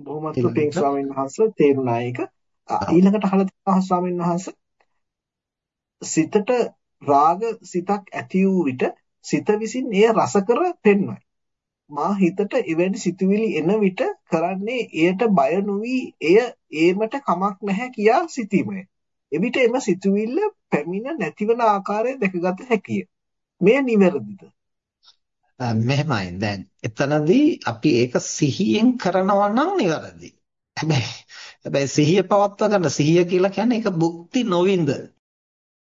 බොහොමත්ම පිං ස්වාමීන් වහන්සේ තේරුණා ඒක. ඊළඟට අහලා තියෙනවා ස්වාමීන් වහන්සේ සිතට රාග සිතක් ඇති වූ විට සිත විසින් එය රස කර පෙන්වයි. මා හිතට එවැනි සිතුවිලි එන විට කරන්නේ එයට බය නොවි එය ඒමට කමක් නැහැ කියා සිතීමයි. එවිට එම සිතුවිල්ල පැමිණ නැතිවන ආකාරය දැකගත හැකිය. මෙය නිවැරදිද? මෙහෙමයි දැන් එතනදී අපි ඒක සිහියෙන් කරනවා නම් නිවැරදි. හැබැයි හැබැයි සිහිය පවත්වා ගන්න සිහිය කියලා කියන්නේ ඒක භුක්ති නොවින්ද.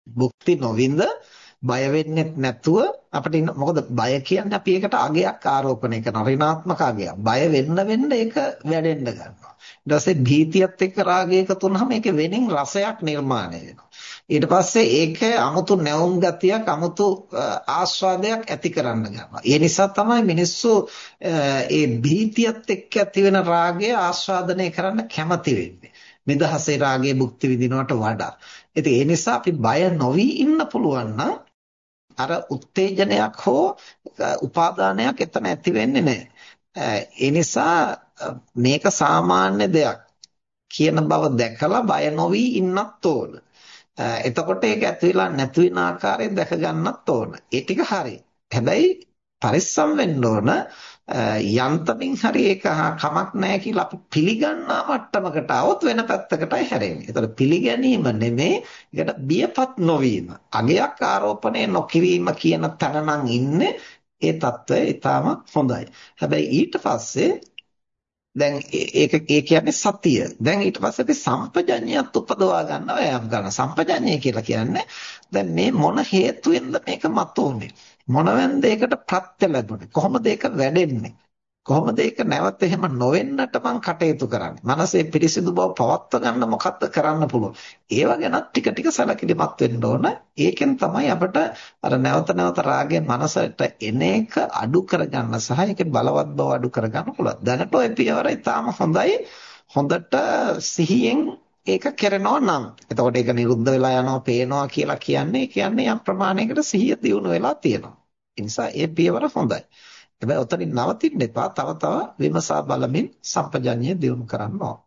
භුක්ති නොවින්ද බය වෙන්නේ නැතුව අපිට මොකද බය කියන්නේ අපි ඒකට අගයක් ආරෝපණය කරනවා ඍණාත්මක අගයක්. බය වෙන්න වෙන්න ඒක වැඩෙන්න ගන්නවා. ඊට පස්සේ භීතියත් එක්ක රාගය එකතු වුනහම ඒකේ වෙනින් රසයක් නිර්මාණය වෙනවා. ඊට පස්සේ ඒකේ 아무තු නැවුම් ගතියක් 아무තු ආස්වාදයක් ඇති කරන්න ගන්නවා. ඒ නිසා තමයි මිනිස්සු ඒ භීතියත් එක්ක ඇති වෙන රාගය ආස්වාදනය කරන්න කැමති වෙන්නේ. නිදහසේ රාගයේ භුක්ති විඳිනවට වඩා. ඉතින් ඒ නිසා අපි බය නොවි ඉන්න පුළුවන් අර උත්තේජනයක් හෝ උපාදානයක් එතන ඇති වෙන්නේ නැහැ. ඒ නිසා මේක සාමාන්‍ය දෙයක් කියන බව දැකලා බය නොවි ඉන්නත් ඕන. එතකොට ඒක ඇති වෙලා නැති වෙන ආකාරය දැක ගන්නත් ඕන. ඒ ටික හරි. හැබැයි පරිස්සම් වෙන්න ඕන යන්තමින් හරි ඒක කමක් නැහැ කියලා අපි පිළිගන්නා මට්ටමකට આવොත් වෙන පැත්තකටයි හැරෙන්නේ. ඒතර පිළිගැනීම නෙමේ ඒකට බියපත් නොවීම. අගයක් ආරෝපණය නොකිරීම කියන තැන ඉන්නේ ඒ తত্ত্বය ඊටම හොඳයි. හැබැයි ඊට පස්සේ දැන් ඒක ඒ කියන්නේ සතිය. දැන් ඊට පස්සේ අපි සම්පජඤ්ඤයත් උපදවා ගන්නවා වෑයම් කරනවා. සම්පජඤ්ඤය කියලා කියන්නේ දැන් මේ මොන හේතුවෙන්ද මේක මතුවන්නේ? මොනවෙන්ද ඒකට ප්‍රත්‍ය ලැබුණේ? කොහොමද ඒක වැඩෙන්නේ? කොහොමද ඒක නැවත එහෙම නොවෙන්නට මං කටයුතු කරන්නේ? මනසේ පිරිසිදු බව පවත්වා ගන්න මොකක්ද කරන්න පුළුවන්? ඒව ගැන ටික ටික සැලකිලිමත් වෙන්න ඕන. ඒකෙන් තමයි අපිට අර නැවත නැවත රාගය මනසට එන එක අඩු කරගන්න සහ ඒකේ බලවත් බව අඩු කරගන්න පුළුවන්. දැනට ඔය පියවර ඉතාම හොඳයි. හොඳට සිහියෙන් ඒක කරනවා නම් එතකොට ඒක නිරුද්ධ වෙලා යනවා පේනවා කියලා කියන්නේ කියන්නේ යම් ප්‍රමාණයකට සිහිය දියුණු වෙලා තියෙනවා. ඒ නිසා ඒ පියවර හොඳයි. හැබැයි ඔතනින් නවතින්න එපා. තව තව විමසා බලමින් සම්පජඤ්ඤය දියුණු කරන්න ඕන.